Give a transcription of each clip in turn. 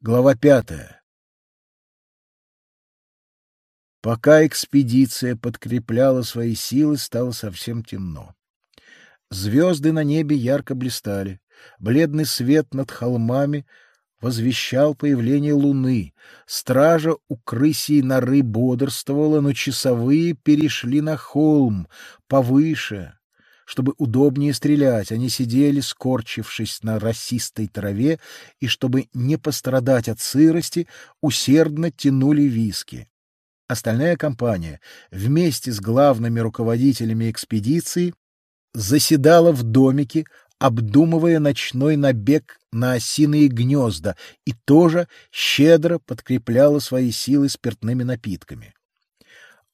Глава пятая. Пока экспедиция подкрепляла свои силы, стало совсем темно. Звезды на небе ярко блистали. Бледный свет над холмами возвещал появление луны. Стража у крысей норы бодрствовала, но часовые перешли на холм, повыше, чтобы удобнее стрелять, они сидели, скорчившись на росистой траве, и, чтобы не пострадать от сырости, усердно тянули виски. Остальная компания вместе с главными руководителями экспедиции заседала в домике, обдумывая ночной набег на осиные гнезда, и тоже щедро подкрепляла свои силы спиртными напитками.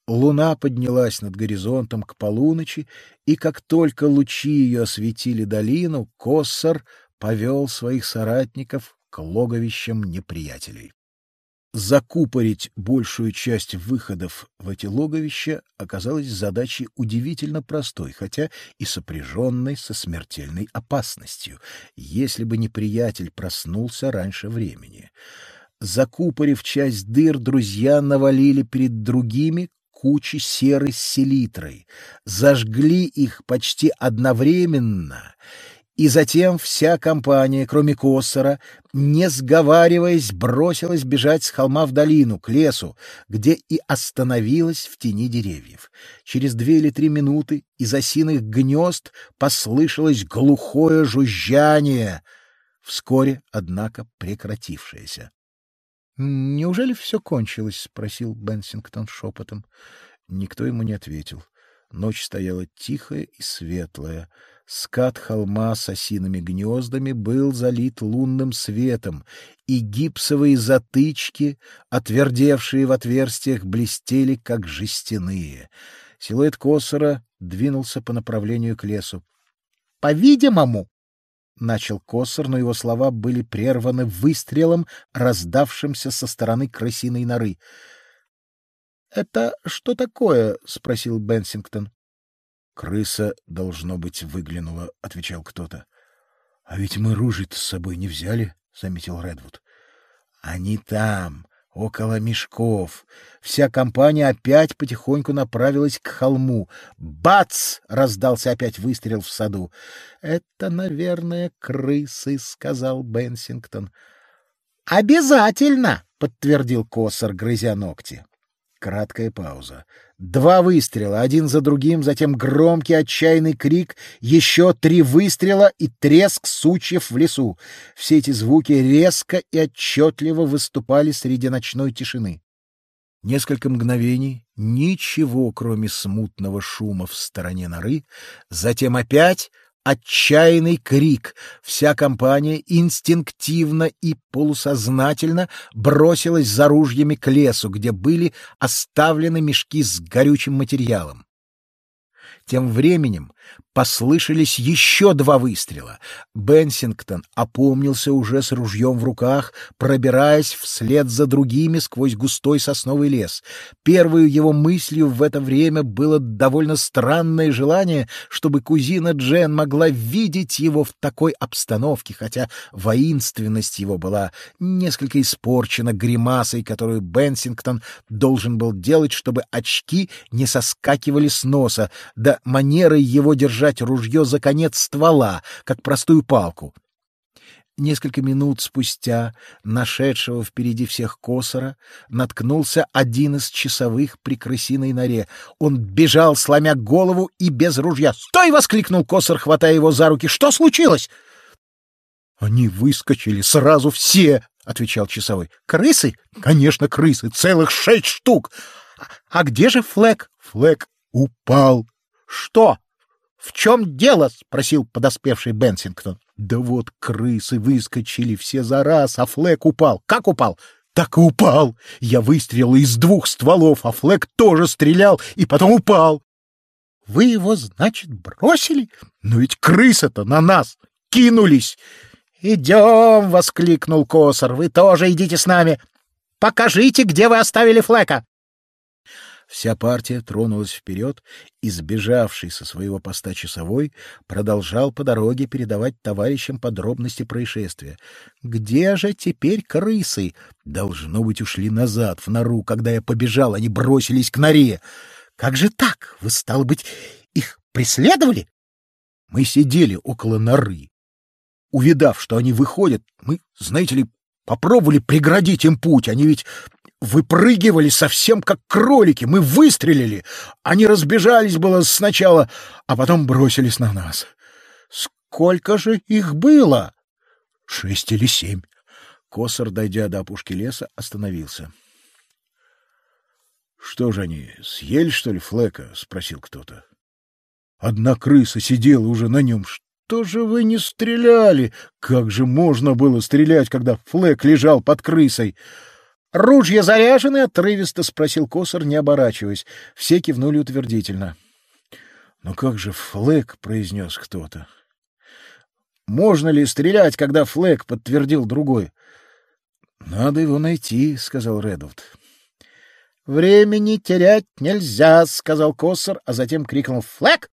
Луна поднялась над горизонтом к полуночи, и как только лучи ее осветили долину, Коссор повел своих соратников к логовищам неприятелей. Закупорить большую часть выходов в эти логовища оказалось задачей удивительно простой, хотя и сопряженной со смертельной опасностью, если бы неприятель проснулся раньше времени. Закупорив часть дыр, друзья навалили перед другими кучи серы с селитрой, зажгли их почти одновременно, и затем вся компания, кроме Коссора, не сговариваясь, бросилась бежать с холма в долину, к лесу, где и остановилась в тени деревьев. Через две или три минуты из осиных гнезд послышалось глухое жужжание, вскоре, однако, прекратившееся. Неужели все кончилось? спросил Бенсингтон шепотом. Никто ему не ответил. Ночь стояла тихая и светлая. Скат холма с осиными гнездами был залит лунным светом, и гипсовые затычки, отвердевшие в отверстиях, блестели как жестяные. Силуэт Косора двинулся по направлению к лесу. По-видимому, — начал Косор, но его слова были прерваны выстрелом, раздавшимся со стороны крысиной норы. — Это что такое? — спросил Бенсингтон. — Крыса, должно быть, выглянула, — отвечал кто-то. — А ведь мы ружей-то с собой не взяли, — заметил Редвуд. — Они там, около мешков. Вся компания опять потихоньку направилась к холму. Бац! раздался опять выстрел в саду. Это, наверное, крысы, сказал Бенсингтон. Обязательно, подтвердил Косар, грызя ногти. Краткая пауза. Два выстрела, один за другим, затем громкий отчаянный крик, еще три выстрела и треск сучьев в лесу. Все эти звуки резко и отчетливо выступали среди ночной тишины. Несколько мгновений ничего, кроме смутного шума в стороне норы, затем опять отчаянный крик. Вся компания инстинктивно и полусознательно бросилась за ружьями к лесу, где были оставлены мешки с горючим материалом. Тем временем Послышались еще два выстрела. Бенсингтон опомнился уже с ружьем в руках, пробираясь вслед за другими сквозь густой сосновый лес. Первой его мыслью в это время было довольно странное желание, чтобы кузина Джен могла видеть его в такой обстановке, хотя воинственность его была несколько испорчена гримасой, которую Бенсингтон должен был делать, чтобы очки не соскакивали с носа, да манерой его держать ружье за конец ствола, как простую палку. Несколько минут спустя, нашедшего впереди всех косора, наткнулся один из часовых при крысиной норе. Он бежал, сломя голову и без ружья. «Стой!» — воскликнул косор, хватая его за руки. «Что случилось?» «Они выскочили сразу все!» — отвечал часовой. «Крысы? Конечно, крысы. Целых шесть штук. А где же Флэк?» «Флэк упал». «Что?» «В чем дело?» — спросил подоспевший Бенсингтон. «Да вот крысы выскочили все за раз, а Флэк упал. Как упал?» «Так и упал! Я выстрелил из двух стволов, а Флэк тоже стрелял и потом упал!» «Вы его, значит, бросили? Но ведь крысы-то на нас кинулись!» «Идем!» — воскликнул Косар. «Вы тоже идите с нами! Покажите, где вы оставили Флэка!» Вся партия тронулась вперед, и сбежавший со своего поста часовой продолжал по дороге передавать товарищам подробности происшествия. «Где же теперь крысы?» «Должно быть, ушли назад, в нору. Когда я побежал, они бросились к норе». «Как же так? Вы, стало быть, их преследовали?» «Мы сидели около норы. Увидав, что они выходят, мы, знаете ли, попробовали преградить им путь. Они ведь выпрыгивали совсем как кролики. Мы выстрелили. Они разбежались было сначала, а потом бросились на нас. Сколько же их было? Шесть или семь. Косар, дойдя до опушки леса, остановился. — Что же они, съели, что ли, Флека? — спросил кто-то. Одна крыса сидела уже на нем. Что же вы не стреляли? Как же можно было стрелять, когда Флек лежал под крысой? — Ружья заряжены? — отрывисто спросил Косар, не оборачиваясь. Все кивнули утвердительно. — Ну как же флэг? — произнес кто-то. — Можно ли стрелять, когда флэг? — подтвердил другой. — Надо его найти, — сказал Редвуд. — Времени терять нельзя, — сказал Косар, а затем крикнул «Флэг!».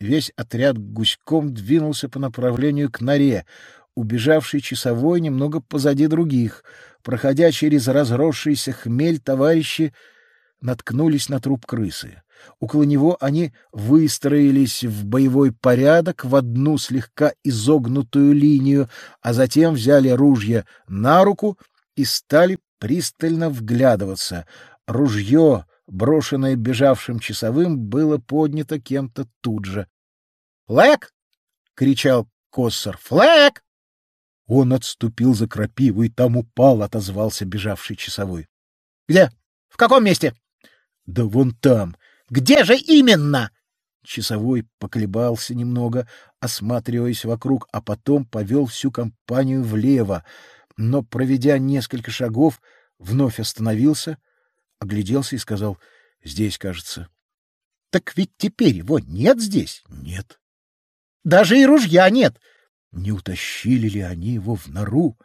Весь отряд гуськом двинулся по направлению к норе, убежавший часовой немного позади других — Проходя через разросшийся хмель, товарищи наткнулись на труп крысы. Около него они выстроились в боевой порядок в одну слегка изогнутую линию, а затем взяли ружья на руку и стали пристально вглядываться. Ружье, брошенное бежавшим часовым, было поднято кем-то тут же. «Флэк!» — кричал Коссор. «Флэк!» Он отступил за крапиву и там упал, отозвался бежавший часовой. — Где? В каком месте? — Да вон там. — Где же именно? Часовой поколебался немного, осматриваясь вокруг, а потом повел всю компанию влево, но, проведя несколько шагов, вновь остановился, огляделся и сказал «Здесь, кажется». «Так ведь теперь его нет здесь?» «Нет». «Даже и ружья нет. Не утащили ли они его в нору?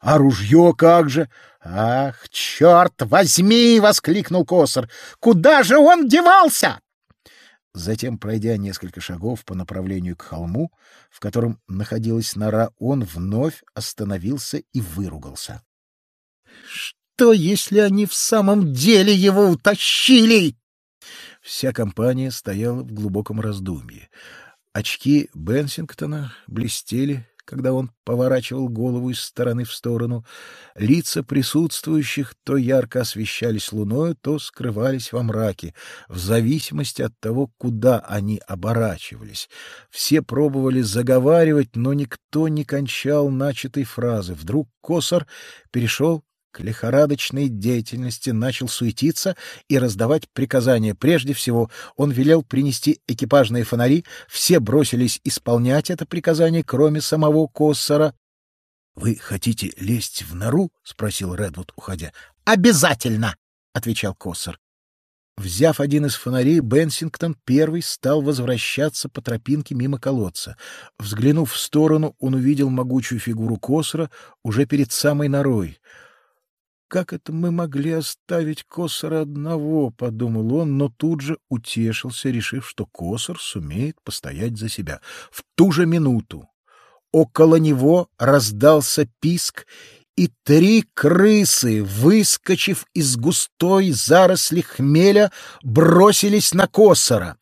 А ружье как же? Ах, черт возьми! — воскликнул Косар. Куда же он девался? Затем, пройдя несколько шагов по направлению к холму, в котором находилась нора, он вновь остановился и выругался. Что, если они в самом деле его утащили? Вся компания стояла в глубоком раздумье. Очки Бенсингтона блестели, когда он поворачивал голову из стороны в сторону. Лица присутствующих то ярко освещались луною, то скрывались во мраке, в зависимости от того, куда они оборачивались. Все пробовали заговаривать, но никто не кончал начатой фразы. Вдруг Косар перешел к лихорадочной деятельности начал суетиться и раздавать приказания. Прежде всего он велел принести экипажные фонари, все бросились исполнять это приказание, кроме самого Коссора. — Вы хотите лезть в нору? — спросил Редвуд, уходя. — Обязательно! — отвечал Коссор. Взяв один из фонарей, Бенсингтон первый стал возвращаться по тропинке мимо колодца. Взглянув в сторону, он увидел могучую фигуру Косора уже перед самой норой — как это мы могли оставить Косора одного, — подумал он, но тут же утешился, решив, что Косор сумеет постоять за себя. В ту же минуту около него раздался писк, и три крысы, выскочив из густой заросли хмеля, бросились на Косора.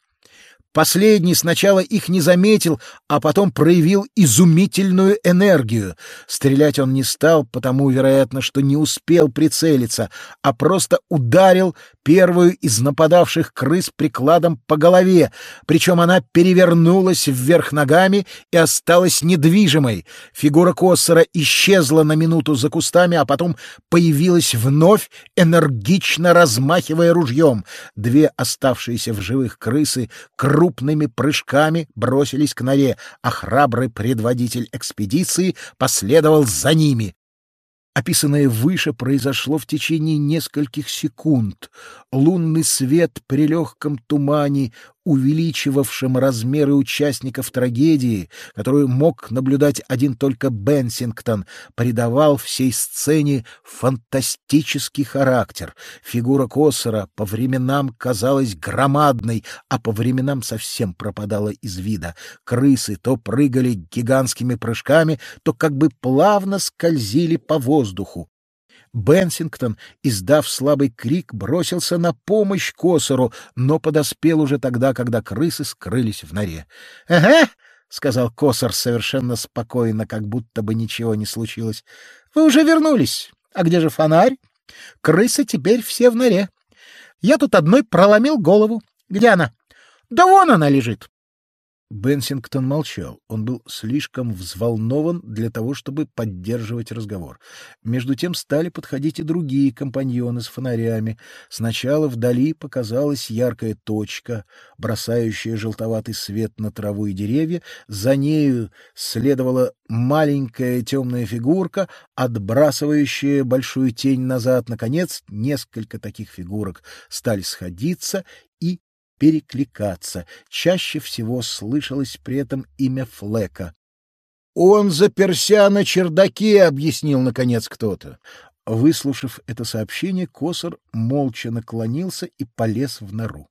Последний сначала их не заметил, а потом проявил изумительную энергию. Стрелять он не стал, потому, вероятно, что не успел прицелиться, а просто ударил первую из нападавших крыс прикладом по голове, причем она перевернулась вверх ногами и осталась недвижимой. Фигура Коссора исчезла на минуту за кустами, а потом появилась вновь, энергично размахивая ружьем. Две оставшиеся в живых крысы круто крупными прыжками бросились к норе, а храбрый предводитель экспедиции последовал за ними. Описанное выше произошло в течение нескольких секунд. Лунный свет при легком тумане увеличивавшим размеры участников трагедии, которую мог наблюдать один только Бенсингтон, придавал всей сцене фантастический характер. Фигура Коссера по временам казалась громадной, а по временам совсем пропадала из вида. Крысы то прыгали гигантскими прыжками, то как бы плавно скользили по воздуху. Бенсингтон, издав слабый крик, бросился на помощь Косору, но подоспел уже тогда, когда крысы скрылись в норе. — Ага! — сказал Косор совершенно спокойно, как будто бы ничего не случилось. — Вы уже вернулись. А где же фонарь? Крысы теперь все в норе. Я тут одной проломил голову. Где она? Да вон она лежит. Бенсингтон молчал. Он был слишком взволнован для того, чтобы поддерживать разговор. Между тем стали подходить и другие компаньоны с фонарями. Сначала вдали показалась яркая точка, бросающая желтоватый свет на траву и деревья. За нею следовала маленькая темная фигурка, отбрасывающая большую тень назад. Наконец, несколько таких фигурок стали сходиться и перекликаться. Чаще всего слышалось при этом имя Флека. «Он заперся на чердаке», — объяснил, наконец, кто-то. Выслушав это сообщение, Косор молча наклонился и полез в нору.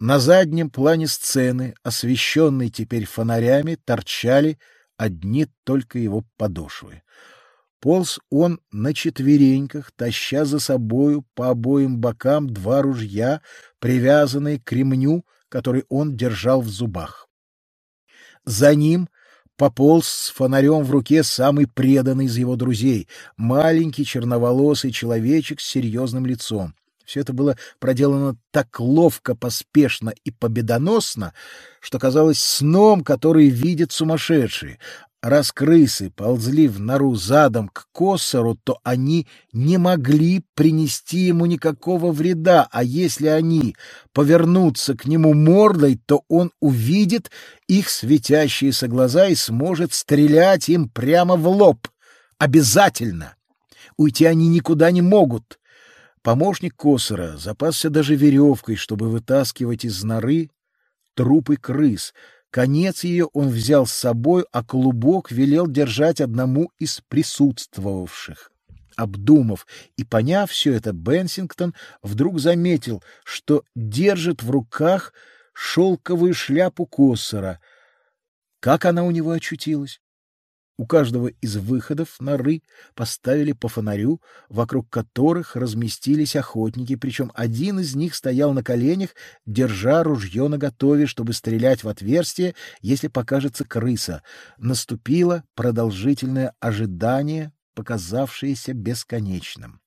На заднем плане сцены, освещенной теперь фонарями, торчали одни только его подошвы. Полз он на четвереньках, таща за собою по обоим бокам два ружья, привязанные к ремню, который он держал в зубах. За ним пополз с фонарем в руке самый преданный из его друзей, маленький черноволосый человечек с серьезным лицом. Все это было проделано так ловко, поспешно и победоносно, что казалось сном, который видит сумасшедший, Раз крысы ползли в нору задом к Коссору, то они не могли принести ему никакого вреда, а если они повернутся к нему мордой, то он увидит их светящиеся глаза и сможет стрелять им прямо в лоб. Обязательно! Уйти они никуда не могут. Помощник Коссора запасся даже веревкой, чтобы вытаскивать из норы трупы крыс — Конец ее он взял с собой, а клубок велел держать одному из присутствовавших. Обдумав и поняв все это, Бенсингтон вдруг заметил, что держит в руках шелковую шляпу Коссора. Как она у него очутилась? У каждого из выходов норы поставили по фонарю, вокруг которых разместились охотники, причем один из них стоял на коленях, держа ружье наготове, чтобы стрелять в отверстие, если покажется крыса. Наступило продолжительное ожидание, показавшееся бесконечным.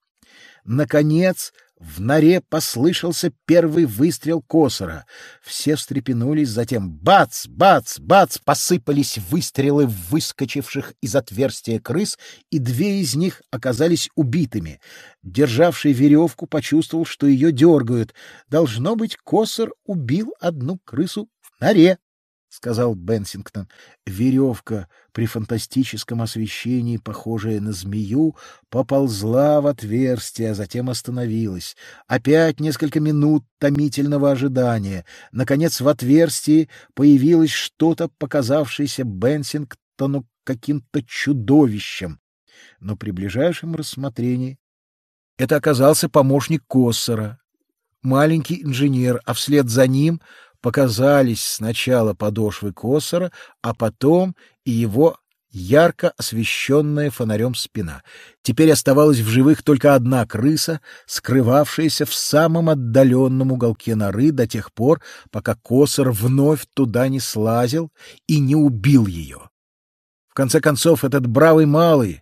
Наконец в норе послышался первый выстрел косора. Все встрепенулись, затем бац, бац, бац посыпались выстрелы выскочивших из отверстия крыс, и две из них оказались убитыми. Державший веревку почувствовал, что ее дергают. Должно быть, косор убил одну крысу в норе. — сказал Бенсингтон. Веревка при фантастическом освещении, похожая на змею, поползла в отверстие, а затем остановилась. Опять несколько минут томительного ожидания. Наконец в отверстии появилось что-то, показавшееся Бенсингтону каким-то чудовищем. Но при ближайшем рассмотрении это оказался помощник Коссера, маленький инженер, а вслед за ним показались сначала подошвы Косора, а потом и его ярко освещенная фонарем спина. Теперь оставалась в живых только одна крыса, скрывавшаяся в самом отдаленном уголке норы до тех пор, пока Косор вновь туда не слазил и не убил ее. В конце концов, этот бравый малый,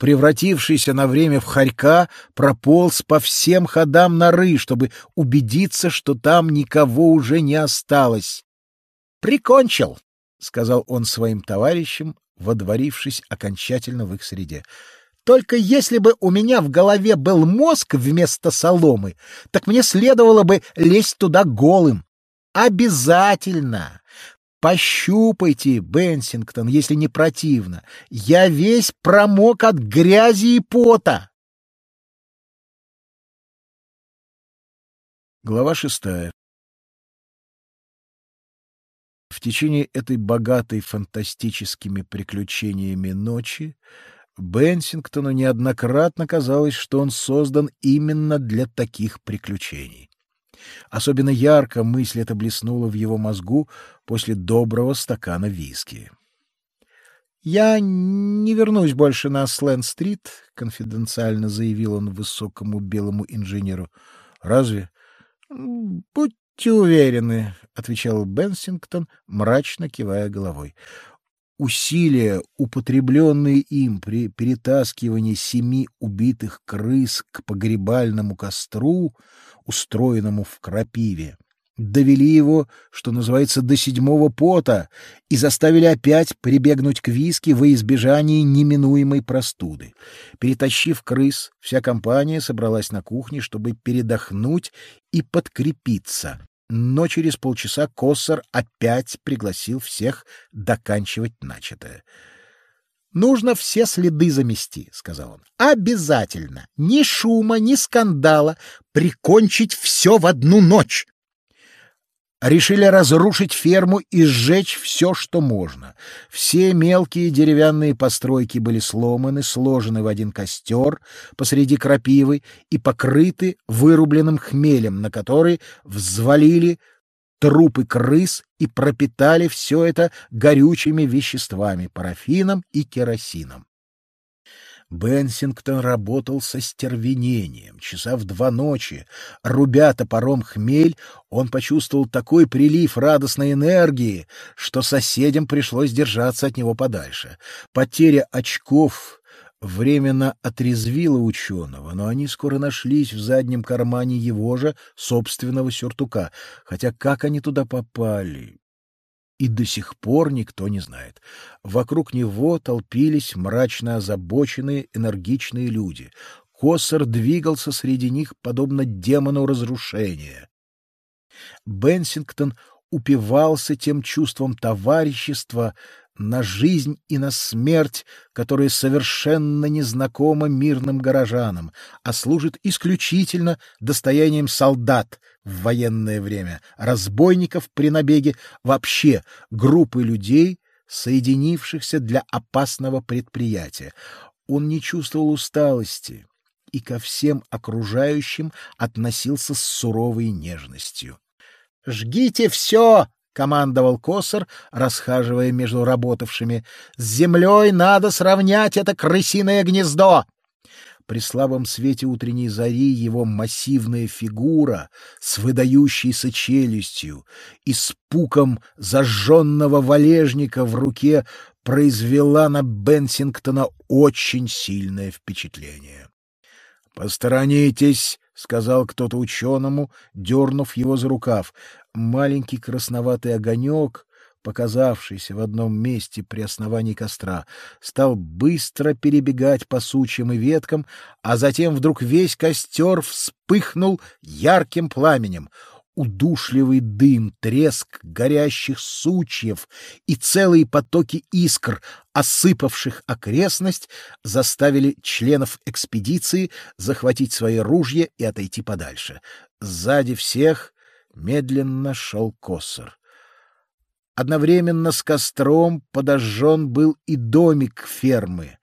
превратившийся на время в хорька, прополз по всем ходам норы, чтобы убедиться, что там никого уже не осталось. «Прикончил!» — сказал он своим товарищам, водворившись окончательно в их среде. «Только если бы у меня в голове был мозг вместо соломы, так мне следовало бы лезть туда голым. Обязательно! Пощупайте, Бенсингтон, если не противно. Я весь промок от грязи и пота. Глава шестая. В течение этой богатой фантастическими приключениями ночи Бенсингтону неоднократно казалось, что он создан именно для таких приключений. Особенно ярко мысль эта блеснула в его мозгу после доброго стакана виски. «Я не вернусь больше на Сленд-стрит», — конфиденциально заявил он высокому белому инженеру. «Разве?» «Будьте уверены», — отвечал Бенсингтон, мрачно кивая головой. Усилия, употребленные им при перетаскивании семи убитых крыс к погребальному костру, устроенному в крапиве, довели его, что называется, до седьмого пота и заставили опять прибегнуть к виски во избежание неминуемой простуды. Перетащив крыс, вся компания собралась на кухне, чтобы передохнуть и подкрепиться. Но через полчаса Коссор опять пригласил всех доканчивать начатое. «Нужно все следы замести», — сказал он. «Обязательно! Ни шума, ни скандала! Прикончить все в одну ночь!» Решили разрушить ферму и сжечь все, что можно. Все мелкие деревянные постройки были сломаны, сложены в один костер посреди крапивы и покрыты вырубленным хмелем, на который взвалили трупы крыс и пропитали все это горючими веществами, парафином и керосином. Бенсингтон работал со стервенением. Часа в два ночи, рубя топором хмель, он почувствовал такой прилив радостной энергии, что соседям пришлось держаться от него подальше. Потеря очков временно отрезвила ученого, но они скоро нашлись в заднем кармане его же собственного сюртука, хотя как они туда попали, и до сих пор никто не знает. Вокруг него толпились мрачно озабоченные, энергичные люди. Коссор двигался среди них, подобно демону разрушения. Бенсингтон упивался тем чувством товарищества на жизнь и на смерть, которое совершенно незнакомо мирным горожанам, а служит исключительно достоянием солдат в военное время, разбойников при набеге, вообще группы людей, соединившихся для опасного предприятия. Он не чувствовал усталости и ко всем окружающим относился с суровой нежностью. «Жгите все!» — командовал Косар, расхаживая между работавшими. «С землей надо сравнять это крысиное гнездо!» При слабом свете утренней зари его массивная фигура с выдающейся челюстью и с пуком зажженного валежника в руке произвела на Бенсингтона очень сильное впечатление. «Посторонитесь!» — сказал кто-то ученому, дернув его за рукав. Маленький красноватый огонек, показавшийся в одном месте при основании костра, стал быстро перебегать по сучьям и веткам, а затем вдруг весь костер вспыхнул ярким пламенем — удушливый дым, треск горящих сучьев и целые потоки искр, осыпавших окрестность, заставили членов экспедиции захватить свои ружья и отойти подальше. Сзади всех медленно шел косор. Одновременно с костром подожжен был и домик фермы.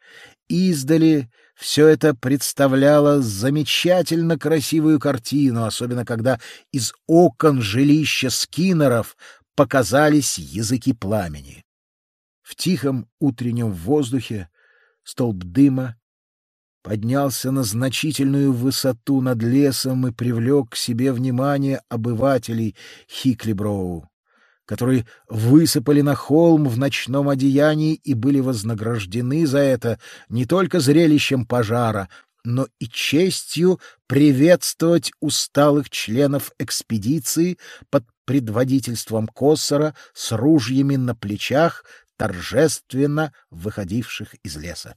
Издали все это представляло замечательно красивую картину, особенно когда из окон жилища скиннеров показались языки пламени. В тихом утреннем воздухе столб дыма поднялся на значительную высоту над лесом и привлек к себе внимание обывателей Хиклиброу которые высыпали на холм в ночном одеянии и были вознаграждены за это не только зрелищем пожара, но и честью приветствовать усталых членов экспедиции под предводительством Коссора с ружьями на плечах, торжественно выходивших из леса.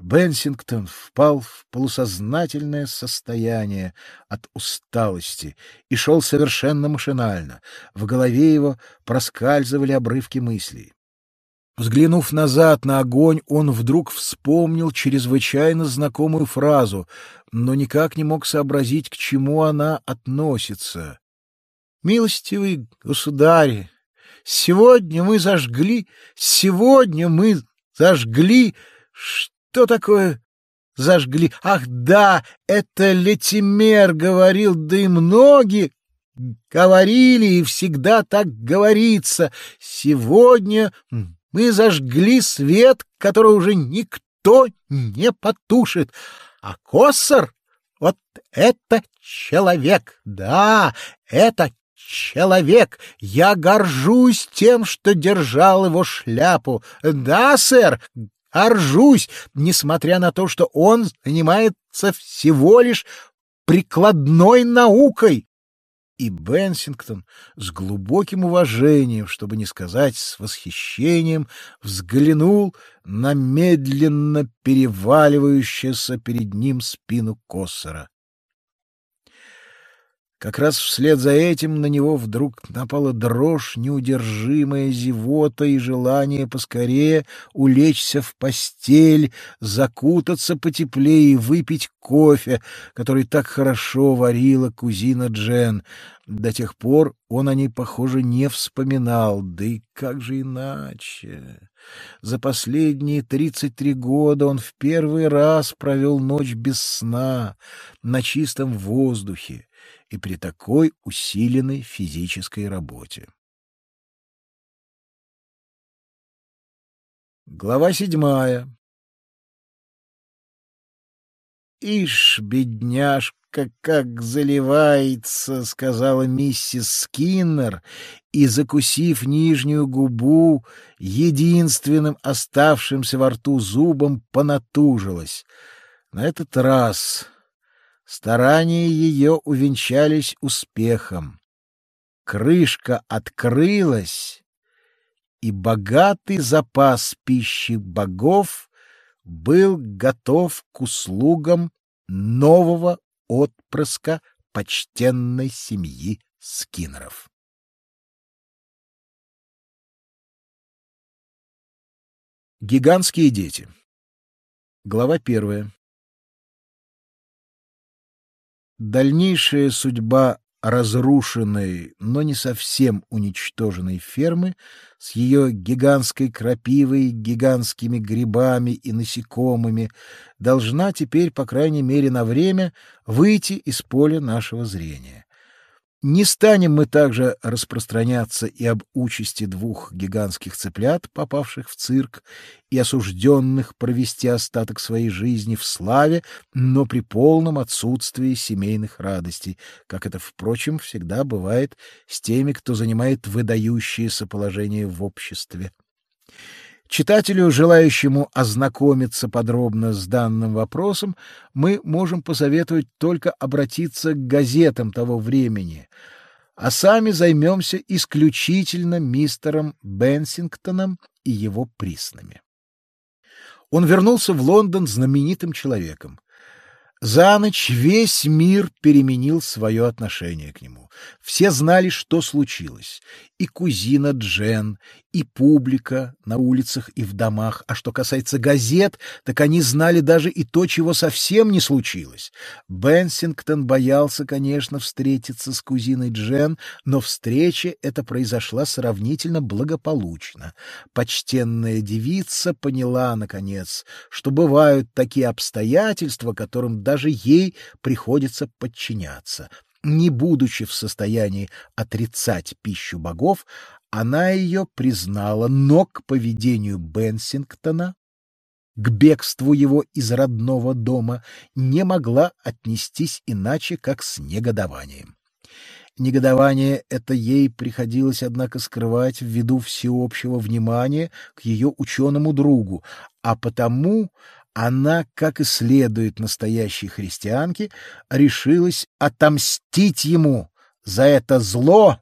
Бенсингтон впал в полусознательное состояние от усталости и шел совершенно машинально. В голове его проскальзывали обрывки мыслей. Взглянув назад на огонь, он вдруг вспомнил чрезвычайно знакомую фразу, но никак не мог сообразить, к чему она относится. «Милостивый государь, Сегодня мы зажгли, сегодня мы зажгли... Что такое зажгли? Ах, да, это Летимер говорил, да и многие говорили, и всегда так говорится. Сегодня мы зажгли свет, который уже никто не потушит. А Коссор — вот это человек, да, это человек. Я горжусь тем, что держал его шляпу. Да, сэр, горжусь, несмотря на то, что он занимается всего лишь прикладной наукой. И Бенсингтон с глубоким уважением, чтобы не сказать с восхищением, взглянул на медленно переваливающуюся перед ним спину Коссора. Как раз вслед за этим на него вдруг напала дрожь, неудержимая зевота и желание поскорее улечься в постель, закутаться потеплее и выпить кофе, который так хорошо варила кузина Джен. До тех пор он о ней, похоже, не вспоминал, да и как же иначе? За последние тридцать три года он в первый раз провел ночь без сна, на чистом воздухе, и при такой усиленной физической работе. Глава седьмая. Ишь, бедняжка, как заливается, сказала миссис Скиннер, и закусив нижнюю губу, единственным оставшимся во рту зубом понатужилась. На этот раз Старания ее увенчались успехом. Крышка открылась, и богатый запас пищи богов был готов к услугам нового отпрыска почтенной семьи Скиннеров. Гигантские дети. Глава первая. Дальнейшая судьба разрушенной, но не совсем уничтоженной фермы с ее гигантской крапивой, гигантскими грибами и насекомыми должна теперь, по крайней мере, на время выйти из поля нашего зрения. Не станем мы также распространяться и об участи двух гигантских цыплят, попавших в цирк и осужденных провести остаток своей жизни в славе, но при полном отсутствии семейных радостей, как это, впрочем, всегда бывает с теми, кто занимает выдающееся положение в обществе. Читателю, желающему ознакомиться подробно с данным вопросом, мы можем посоветовать только обратиться к газетам того времени, а сами займемся исключительно мистером Бенсингтоном и его приснами. Он вернулся в Лондон знаменитым человеком. За ночь весь мир переменил свое отношение к нему. Все знали, что случилось. И кузина Джен, и публика на улицах и в домах. А что касается газет, так они знали даже и то, чего совсем не случилось. Бенсингтон боялся, конечно, встретиться с кузиной Джен, но встреча эта произошла сравнительно благополучно. Почтенная девица поняла, наконец, что бывают такие обстоятельства, которым даже ей приходится подчиняться не будучи в состоянии отрицать пищу богов, она ее признала, но к поведению Бенсингтона, к бегству его из родного дома, не могла отнестись иначе, как с негодованием. Негодование это ей приходилось, однако, скрывать ввиду всеобщего внимания к ее ученому другу, а потому она, как и следует настоящей христианке, решилась отомстить ему за это зло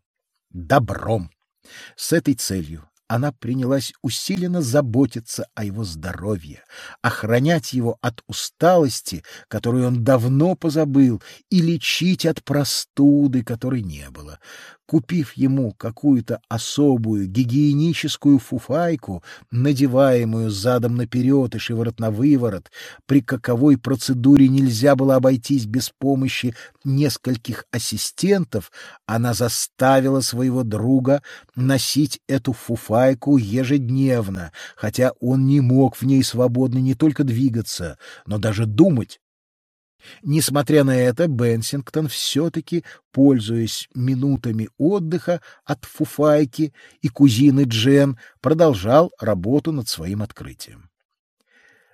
добром. С этой целью она принялась усиленно заботиться о его здоровье, охранять его от усталости, которую он давно позабыл, и лечить от простуды, которой не было. Купив ему какую-то особую гигиеническую фуфайку, надеваемую задом наперед и шиворот на выворот, при каковой процедуре нельзя было обойтись без помощи нескольких ассистентов, она заставила своего друга носить эту фуфайку ежедневно, хотя он не мог в ней свободно не только двигаться, но даже думать. Несмотря на это, Бенсингтон все-таки, пользуясь минутами отдыха от фуфайки и кузины Джен, продолжал работу над своим открытием.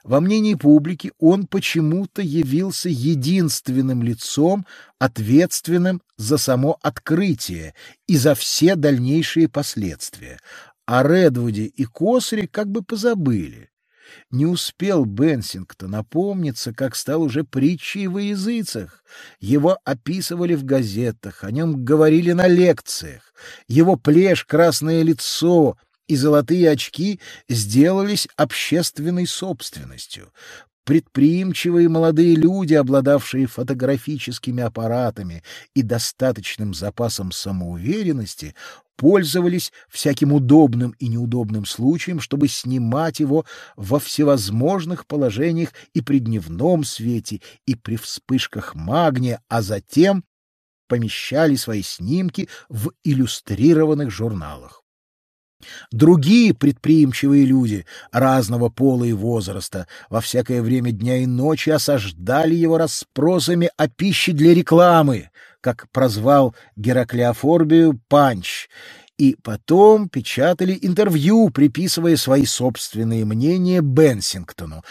Во мнении публики он почему-то явился единственным лицом, ответственным за само открытие и за все дальнейшие последствия, а Редвуде и Косаре как бы позабыли. Не успел Бенсингтон напомниться, как стал уже притчей во языцах. Его описывали в газетах, о нем говорили на лекциях. Его плешь, красное лицо и золотые очки сделались общественной собственностью. Предприимчивые молодые люди, обладавшие фотографическими аппаратами и достаточным запасом самоуверенности, пользовались всяким удобным и неудобным случаем, чтобы снимать его во всевозможных положениях и при дневном свете, и при вспышках магния, а затем помещали свои снимки в иллюстрированных журналах. Другие предприимчивые люди разного пола и возраста во всякое время дня и ночи осаждали его расспросами о пище для рекламы, как прозвал Гераклеофорбию Панч, и потом печатали интервью, приписывая свои собственные мнения Бенсингтону.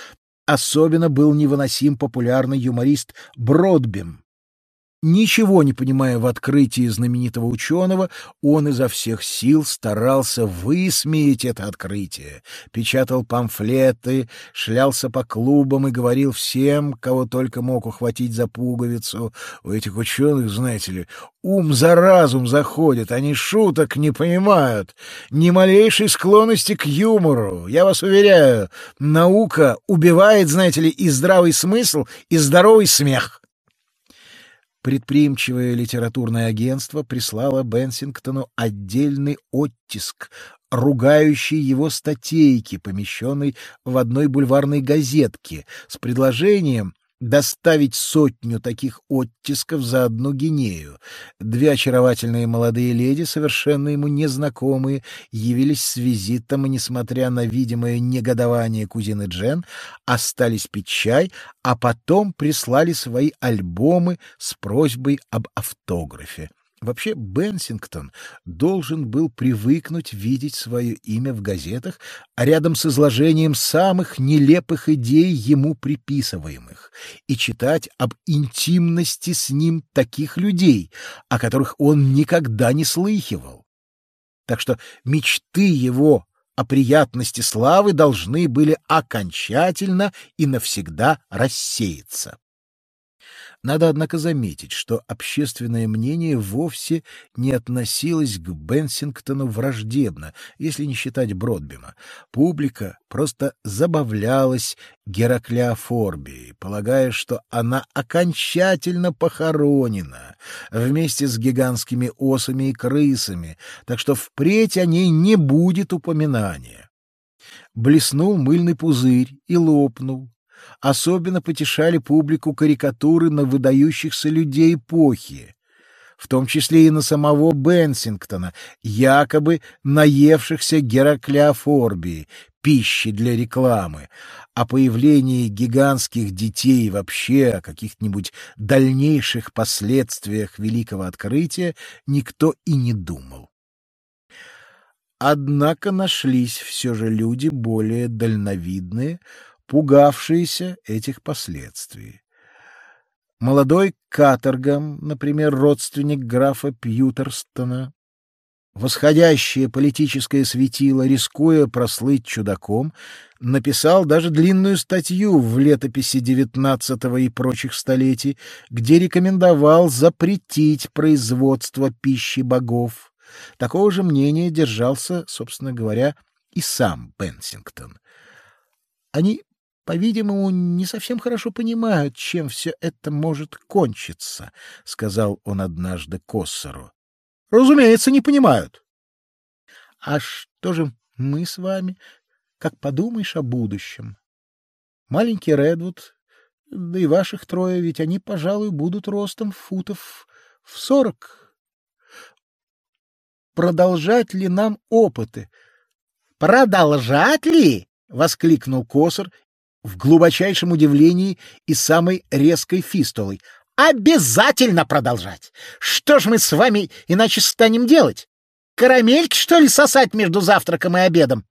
Особенно был невыносим популярный юморист Бродбим, Ничего не понимая в открытии знаменитого ученого, он изо всех сил старался высмеять это открытие, печатал памфлеты, шлялся по клубам и говорил всем, кого только мог ухватить за пуговицу. У этих ученых, знаете ли, ум за разум заходит, они шуток не понимают, ни малейшей склонности к юмору. Я вас уверяю, наука убивает, знаете ли, и здравый смысл, и здоровый смех. Предприимчивое литературное агентство прислало Бенсингтону отдельный оттиск, ругающий его статейки, помещенной в одной бульварной газетке, с предложением доставить сотню таких оттисков за одну гинею. Две очаровательные молодые леди, совершенно ему незнакомые, явились с визитом и, несмотря на видимое негодование кузины Джен, остались пить чай, а потом прислали свои альбомы с просьбой об автографе. Вообще Бенсингтон должен был привыкнуть видеть свое имя в газетах, а рядом с изложением самых нелепых идей ему приписываемых, и читать об интимности с ним таких людей, о которых он никогда не слыхивал. Так что мечты его о приятности славы должны были окончательно и навсегда рассеяться. Надо, однако, заметить, что общественное мнение вовсе не относилось к Бенсингтону враждебно, если не считать Бродбима. Публика просто забавлялась Гераклеофорбией, полагая, что она окончательно похоронена вместе с гигантскими осами и крысами, так что впредь о ней не будет упоминания. Блеснул мыльный пузырь и лопнул, особенно потешали публику карикатуры на выдающихся людей эпохи, в том числе и на самого Бенсингтона, якобы наевшихся Гераклеофорбии, пищи для рекламы, о появлении гигантских детей вообще, о каких-нибудь дальнейших последствиях великого открытия никто и не думал. Однако нашлись все же люди более дальновидные, пугавшиеся этих последствий. Молодой каторгом, например, родственник графа Пьютерстона, восходящее политическое светило, рискуя прослыть чудаком, написал даже длинную статью в летописи XIX и прочих столетий, где рекомендовал запретить производство пищи богов. Такого же мнения держался, собственно говоря, и сам Бенсингтон. Они по-видимому, не совсем хорошо понимают, чем все это может кончиться, — сказал он однажды Коссору. Разумеется, не понимают. А что же мы с вами, как подумаешь о будущем? Маленький Редвуд, да и ваших трое, ведь они, пожалуй, будут ростом футов в сорок. Продолжать ли нам опыты? Продолжать ли? воскликнул Косар в глубочайшем удивлении и самой резкой фистулой. Обязательно продолжать. Что ж мы с вами иначе станем делать? Карамельки, что ли, сосать между завтраком и обедом?